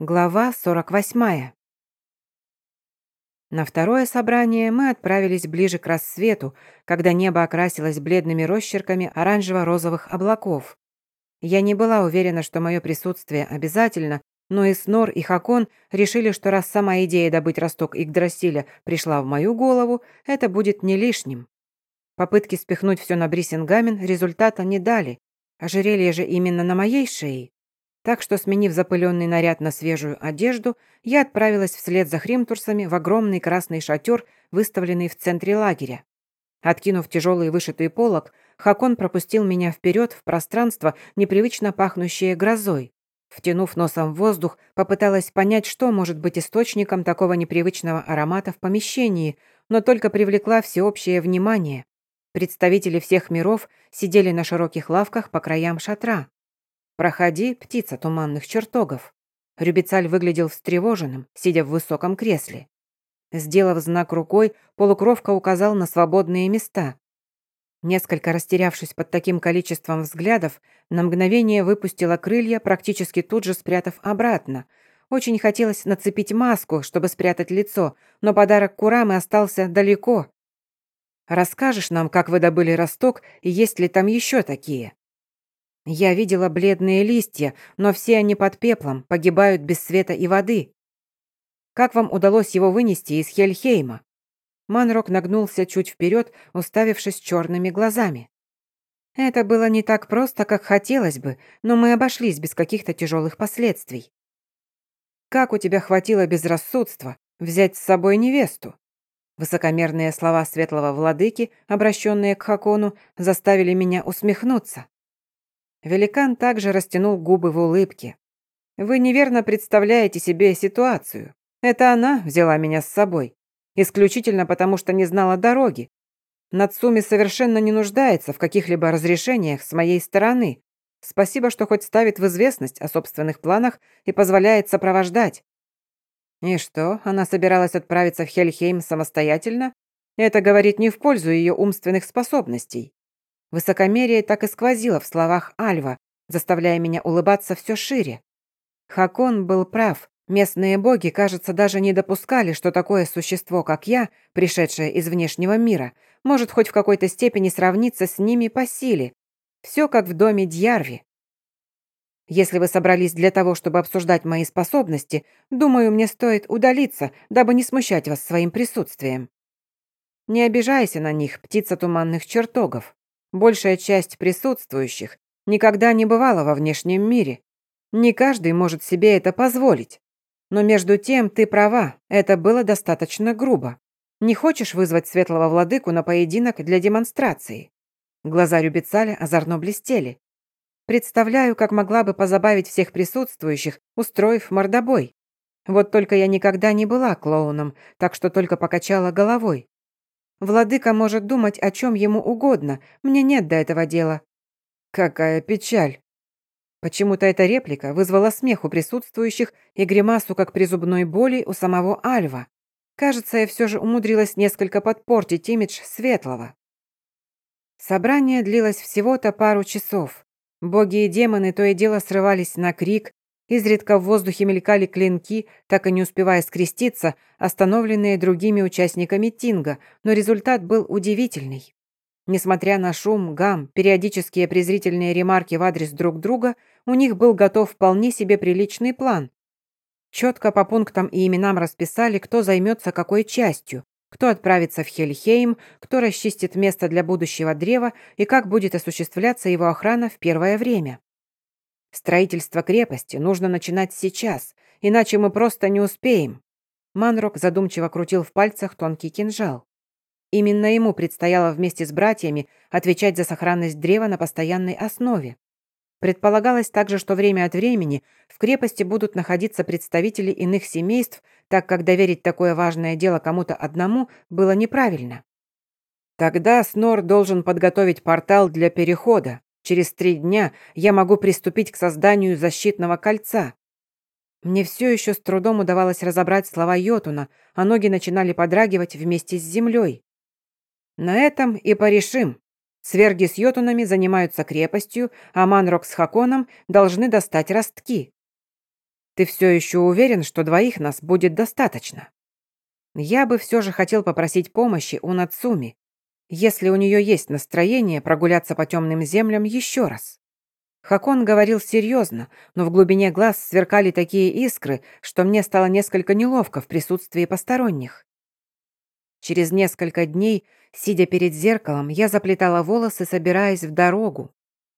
Глава 48. На второе собрание мы отправились ближе к рассвету, когда небо окрасилось бледными росчерками оранжево-розовых облаков. Я не была уверена, что мое присутствие обязательно, но и Снор, и Хакон решили, что раз сама идея добыть росток Игдрасиля пришла в мою голову, это будет не лишним. Попытки спихнуть все на Брисингамен результата не дали. Ожерелье же именно на моей шее. Так что, сменив запыленный наряд на свежую одежду, я отправилась вслед за хримтурсами в огромный красный шатер, выставленный в центре лагеря. Откинув тяжелый вышитый полог, Хакон пропустил меня вперед в пространство, непривычно пахнущее грозой. Втянув носом в воздух, попыталась понять, что может быть источником такого непривычного аромата в помещении, но только привлекла всеобщее внимание. Представители всех миров сидели на широких лавках по краям шатра. «Проходи, птица туманных чертогов». Рюбицаль выглядел встревоженным, сидя в высоком кресле. Сделав знак рукой, полукровка указал на свободные места. Несколько растерявшись под таким количеством взглядов, на мгновение выпустила крылья, практически тут же спрятав обратно. Очень хотелось нацепить маску, чтобы спрятать лицо, но подарок Курамы остался далеко. «Расскажешь нам, как вы добыли росток и есть ли там еще такие?» Я видела бледные листья, но все они под пеплом, погибают без света и воды. Как вам удалось его вынести из Хельхейма? Манрок нагнулся чуть вперед, уставившись черными глазами. Это было не так просто, как хотелось бы, но мы обошлись без каких-то тяжелых последствий. Как у тебя хватило безрассудства взять с собой невесту? Высокомерные слова светлого владыки, обращенные к Хакону, заставили меня усмехнуться. Великан также растянул губы в улыбке. «Вы неверно представляете себе ситуацию. Это она взяла меня с собой. Исключительно потому, что не знала дороги. Нацуми совершенно не нуждается в каких-либо разрешениях с моей стороны. Спасибо, что хоть ставит в известность о собственных планах и позволяет сопровождать. И что, она собиралась отправиться в Хельхейм самостоятельно? Это говорит не в пользу ее умственных способностей. Высокомерие так и сквозило в словах Альва, заставляя меня улыбаться все шире. Хакон был прав. Местные боги, кажется, даже не допускали, что такое существо, как я, пришедшее из внешнего мира, может хоть в какой-то степени сравниться с ними по силе. Все как в доме Дьярви. Если вы собрались для того, чтобы обсуждать мои способности, думаю, мне стоит удалиться, дабы не смущать вас своим присутствием. Не обижайся на них, птица туманных чертогов. Большая часть присутствующих никогда не бывала во внешнем мире. Не каждый может себе это позволить. Но между тем ты права, это было достаточно грубо. Не хочешь вызвать светлого владыку на поединок для демонстрации? Глаза Рюбицаля озорно блестели. Представляю, как могла бы позабавить всех присутствующих, устроив мордобой. Вот только я никогда не была клоуном, так что только покачала головой. Владыка может думать о чем ему угодно, мне нет до этого дела». «Какая печаль!» Почему-то эта реплика вызвала смех у присутствующих и гримасу, как при зубной боли, у самого Альва. Кажется, я все же умудрилась несколько подпортить имидж Светлого. Собрание длилось всего-то пару часов. Боги и демоны то и дело срывались на крик, Изредка в воздухе мелькали клинки, так и не успевая скреститься, остановленные другими участниками Тинга, но результат был удивительный. Несмотря на шум, гам, периодические презрительные ремарки в адрес друг друга, у них был готов вполне себе приличный план. Четко по пунктам и именам расписали, кто займется какой частью, кто отправится в Хельхейм, кто расчистит место для будущего древа и как будет осуществляться его охрана в первое время. Строительство крепости нужно начинать сейчас, иначе мы просто не успеем. Манрок задумчиво крутил в пальцах тонкий кинжал. Именно ему предстояло вместе с братьями отвечать за сохранность древа на постоянной основе. Предполагалось также, что время от времени в крепости будут находиться представители иных семейств, так как доверить такое важное дело кому-то одному было неправильно. Тогда Снор должен подготовить портал для перехода, Через три дня я могу приступить к созданию защитного кольца. Мне все еще с трудом удавалось разобрать слова Йотуна, а ноги начинали подрагивать вместе с землей. На этом и порешим. Сверги с Йотунами занимаются крепостью, а Манрок с Хаконом должны достать ростки. Ты все еще уверен, что двоих нас будет достаточно? Я бы все же хотел попросить помощи у Нацуми, если у нее есть настроение прогуляться по темным землям еще раз. Хакон говорил серьезно, но в глубине глаз сверкали такие искры, что мне стало несколько неловко в присутствии посторонних. Через несколько дней, сидя перед зеркалом, я заплетала волосы, собираясь в дорогу.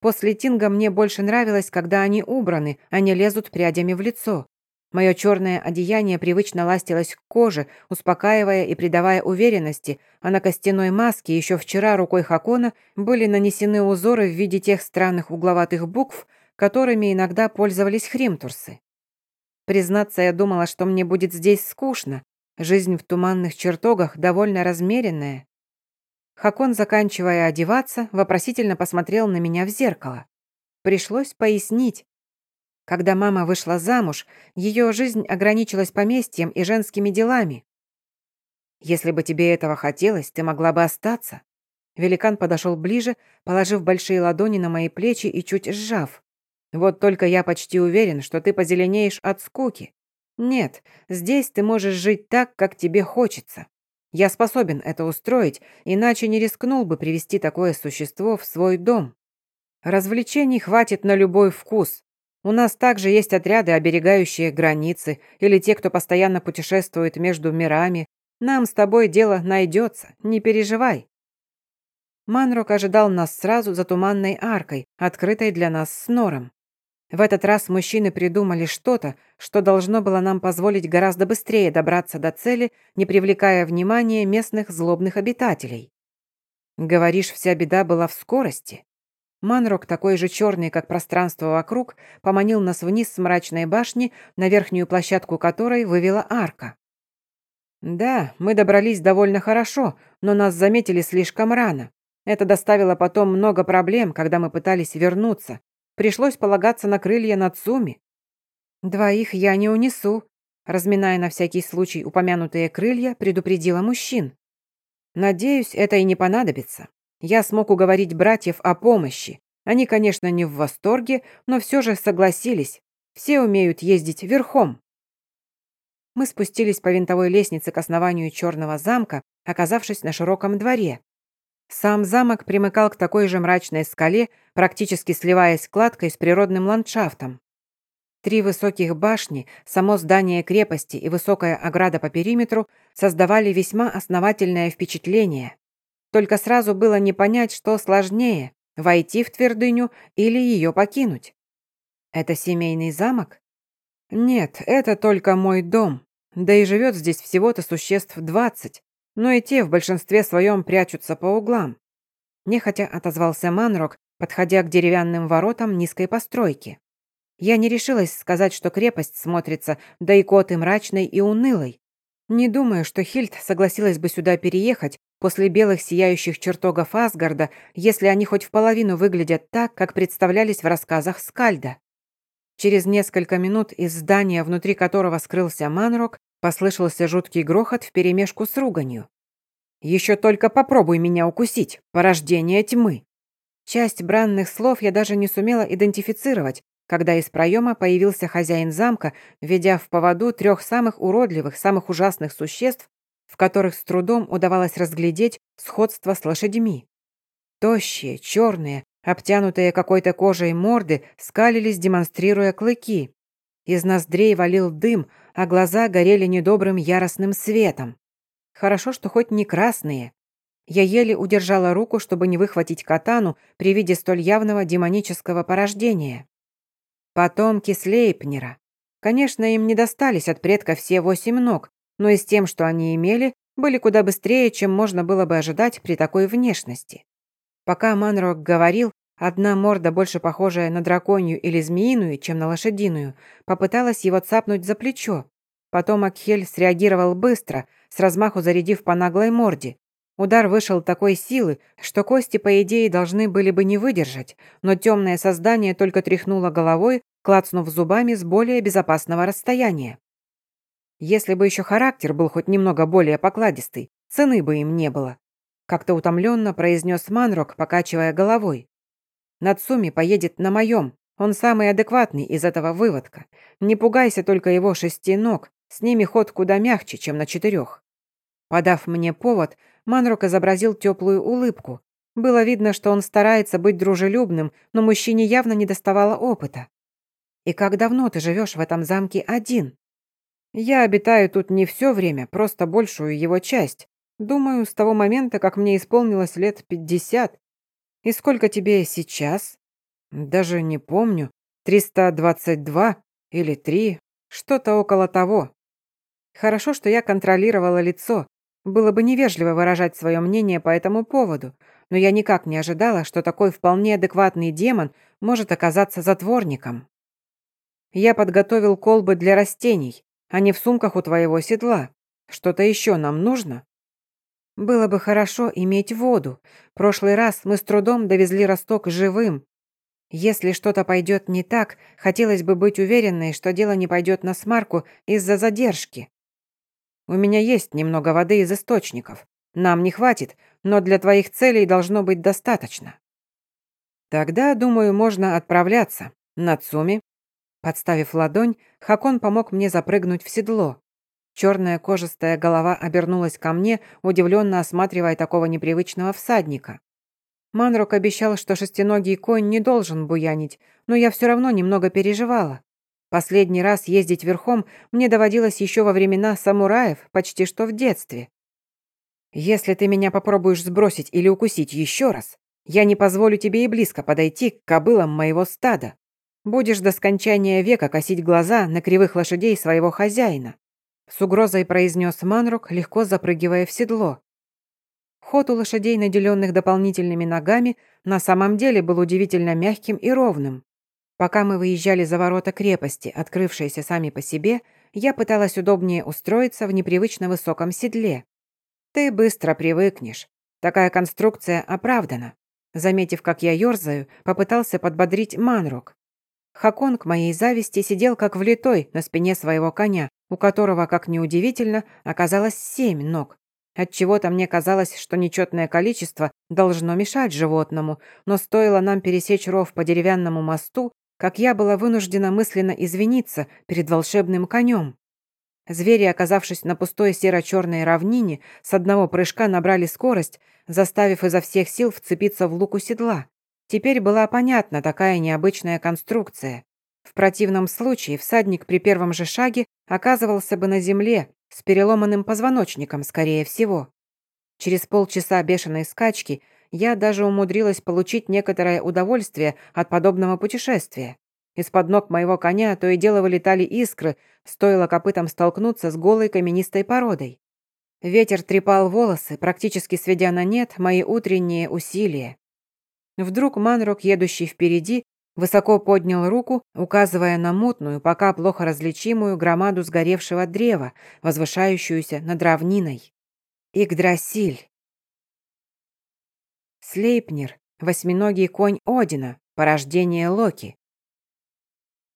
После тинга мне больше нравилось, когда они убраны, а не лезут прядями в лицо. Мое черное одеяние привычно ластилось к коже, успокаивая и придавая уверенности, а на костяной маске еще вчера рукой Хакона были нанесены узоры в виде тех странных угловатых букв, которыми иногда пользовались хримтурсы. Признаться, я думала, что мне будет здесь скучно. Жизнь в туманных чертогах довольно размеренная. Хакон, заканчивая одеваться, вопросительно посмотрел на меня в зеркало. Пришлось пояснить, когда мама вышла замуж, ее жизнь ограничилась поместьем и женскими делами. Если бы тебе этого хотелось, ты могла бы остаться. Великан подошел ближе, положив большие ладони на мои плечи и чуть сжав. Вот только я почти уверен, что ты позеленеешь от скуки. Нет, здесь ты можешь жить так, как тебе хочется. Я способен это устроить, иначе не рискнул бы привести такое существо в свой дом. Развлечений хватит на любой вкус, у нас также есть отряды, оберегающие границы, или те, кто постоянно путешествует между мирами. Нам с тобой дело найдется, не переживай». Манрок ожидал нас сразу за туманной аркой, открытой для нас с Нором. В этот раз мужчины придумали что-то, что должно было нам позволить гораздо быстрее добраться до цели, не привлекая внимания местных злобных обитателей. Говоришь, вся беда была в скорости? Манрок, такой же черный, как пространство вокруг, поманил нас вниз с мрачной башни, на верхнюю площадку которой вывела арка. Да, мы добрались довольно хорошо, но нас заметили слишком рано. Это доставило потом много проблем, когда мы пытались вернуться. Пришлось полагаться на крылья Нацуми. Двоих я не унесу, разминая на всякий случай упомянутые крылья, предупредила мужчин. Надеюсь, это и не понадобится. Я смог уговорить братьев о помощи. Они, конечно, не в восторге, но все же согласились. Все умеют ездить верхом. Мы спустились по винтовой лестнице к основанию черного замка, оказавшись на широком дворе. Сам замок примыкал к такой же мрачной скале, практически сливаясь кладкой с природным ландшафтом. Три высоких башни, само здание крепости и высокая ограда по периметру создавали весьма основательное впечатление. Только сразу было не понять, что сложнее – войти в твердыню или ее покинуть. Это семейный замок? Нет, это только мой дом. Да и живет здесь всего-то существ двадцать, но и те в большинстве своем прячутся по углам. Нехотя отозвался Манрок, подходя к деревянным воротам низкой постройки. Я не решилась сказать, что крепость смотрится да и коты мрачной и унылой. Не думаю, что Хильд согласилась бы сюда переехать, после белых сияющих чертогов Асгарда, если они хоть в половину выглядят так, как представлялись в рассказах Скальда. Через несколько минут из здания, внутри которого скрылся Манрок, послышался жуткий грохот вперемешку с руганью. «Еще только попробуй меня укусить, порождение тьмы!» Часть бранных слов я даже не сумела идентифицировать, когда из проема появился хозяин замка, ведя в поводу трех самых уродливых, самых ужасных существ, в которых с трудом удавалось разглядеть сходство с лошадьми. Тощие, черные, обтянутые какой-то кожей морды скалились, демонстрируя клыки. Из ноздрей валил дым, а глаза горели недобрым яростным светом. Хорошо, что хоть не красные. Я еле удержала руку, чтобы не выхватить катану при виде столь явного демонического порождения. Потомки Слейпнера. Конечно, им не достались от предка все восемь ног, но и с тем, что они имели, были куда быстрее, чем можно было бы ожидать при такой внешности. Пока Манрок говорил, одна морда, больше похожая на драконью или змеиную, чем на лошадиную, попыталась его цапнуть за плечо. Потом Акхель среагировал быстро, с размаху зарядив по наглой морде. Удар вышел такой силы, что кости, по идее, должны были бы не выдержать, но темное создание только тряхнуло головой, клацнув зубами с более безопасного расстояния. Если бы еще характер был хоть немного более покладистый, цены бы им не было. Как-то утомленно произнес Манрок, покачивая головой. Нацуми поедет на моем, Он самый адекватный из этого выводка. Не пугайся только его шести ног, с ними ход куда мягче, чем на четырех. Подав мне повод, Манрок изобразил теплую улыбку. Было видно, что он старается быть дружелюбным, но мужчине явно не доставало опыта. «И как давно ты живешь в этом замке один?» «Я обитаю тут не все время, просто большую его часть. Думаю, с того момента, как мне исполнилось лет пятьдесят. И сколько тебе сейчас?» «Даже не помню. Триста двадцать два или три, что-то около того. Хорошо, что я контролировала лицо. Было бы невежливо выражать свое мнение по этому поводу, но я никак не ожидала, что такой вполне адекватный демон может оказаться затворником. Я подготовил колбы для растений, а не в сумках у твоего седла. Что-то еще нам нужно? Было бы хорошо иметь воду. Прошлый раз мы с трудом довезли росток живым. Если что-то пойдет не так, хотелось бы быть уверенной, что дело не пойдет на смарку из-за задержки. У меня есть немного воды из источников. Нам не хватит, но для твоих целей должно быть достаточно. Тогда, думаю, можно отправляться. Нацуми. Подставив ладонь, Хакон помог мне запрыгнуть в седло. Черная кожистая голова обернулась ко мне, удивленно осматривая такого непривычного всадника. Манрок обещал, что шестиногий конь не должен буянить, но я все равно немного переживала. Последний раз ездить верхом мне доводилось еще во времена самураев, почти что в детстве. Если ты меня попробуешь сбросить или укусить еще раз, я не позволю тебе и близко подойти к кобылам моего стада. Будешь до скончания века косить глаза на кривых лошадей своего хозяина. С угрозой произнес Манрук, легко запрыгивая в седло. Ход у лошадей, наделенных дополнительными ногами, на самом деле был удивительно мягким и ровным. Пока мы выезжали за ворота крепости, открывшиеся сами по себе, я пыталась удобнее устроиться в непривычно высоком седле. Ты быстро привыкнешь. Такая конструкция оправдана. Заметив, как я ёрзаю, попытался подбодрить Манрок. Хакон к моей зависти сидел как влитой на спине своего коня, у которого, как неудивительно, оказалось семь ног. Отчего-то мне казалось, что нечетное количество должно мешать животному, но стоило нам пересечь ров по деревянному мосту, как я была вынуждена мысленно извиниться перед волшебным конем. Звери, оказавшись на пустой серо-черной равнине, с одного прыжка набрали скорость, заставив изо всех сил вцепиться в луку седла. Теперь была понятна такая необычная конструкция. В противном случае всадник при первом же шаге оказывался бы на земле, с переломанным позвоночником, скорее всего. Через полчаса бешеной скачки я даже умудрилась получить некоторое удовольствие от подобного путешествия. Из-под ног моего коня то и дело вылетали искры, стоило копытам столкнуться с голой каменистой породой. Ветер трепал волосы, практически сведя на нет мои утренние усилия. Вдруг Манрок, едущий впереди, высоко поднял руку, указывая на мутную, пока плохо различимую громаду сгоревшего древа, возвышающуюся над равниной. Игдрасиль. Слейпнер, восьминогий конь Одина, порождение Локи.